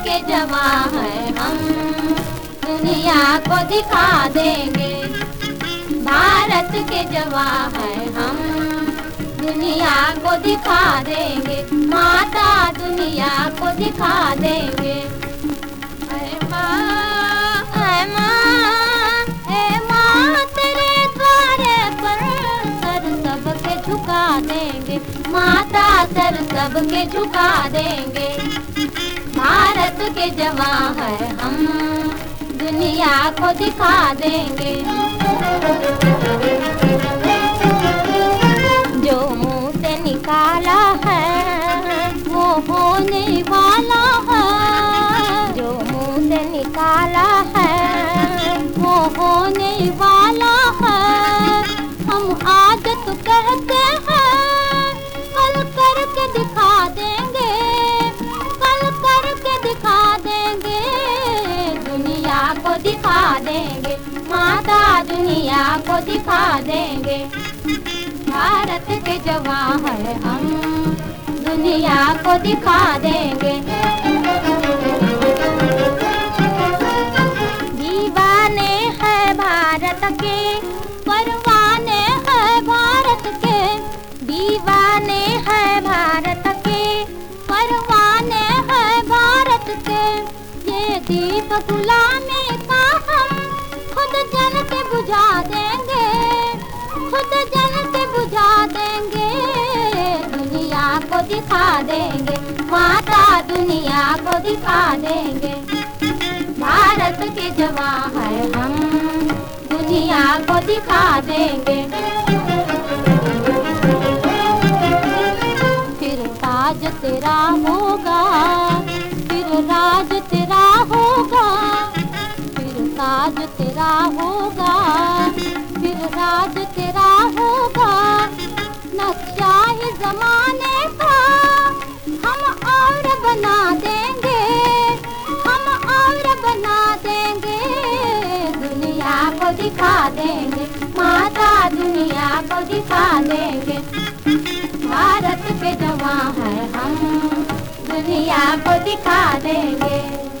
के जवान है हम। दुनिया को दिखा देंगे। भारत के जवा है हम। दुनिया को दिखा देंगे। माता दुनिया को दिखा देंगे। झुका देंगे। माता सर सबके झुका देंगे। के जवान है हम। दुनिया को दिखा देंगे। जो मुँह से निकाला है, वो होने वाला है। जो मुँह से निकाला है, वो होने वाला दिखा देंगे माता दुनिया को दिखा देंगे भारत के जवान है हम, दुनिया को दिखा देंगे दीवाने हैं भारत के, परवाने हैं भारत के। दीवाने हैं भारत के, परवाने हैं भारत के। ये दीप गुलामी खुद के बुझा देंगे, दुनिया को दिखा देंगे। माता दुनिया को दिखा देंगे। भारत के जवान है हम दुनिया को दिखा देंगे। फिर राज तेरा होगा, फिर राज तेरा होगा, फिर राज तेरा होगा दिखा देंगे। माता दुनिया को दिखा देंगे। भारत के जवान है हम। दुनिया को दिखा देंगे।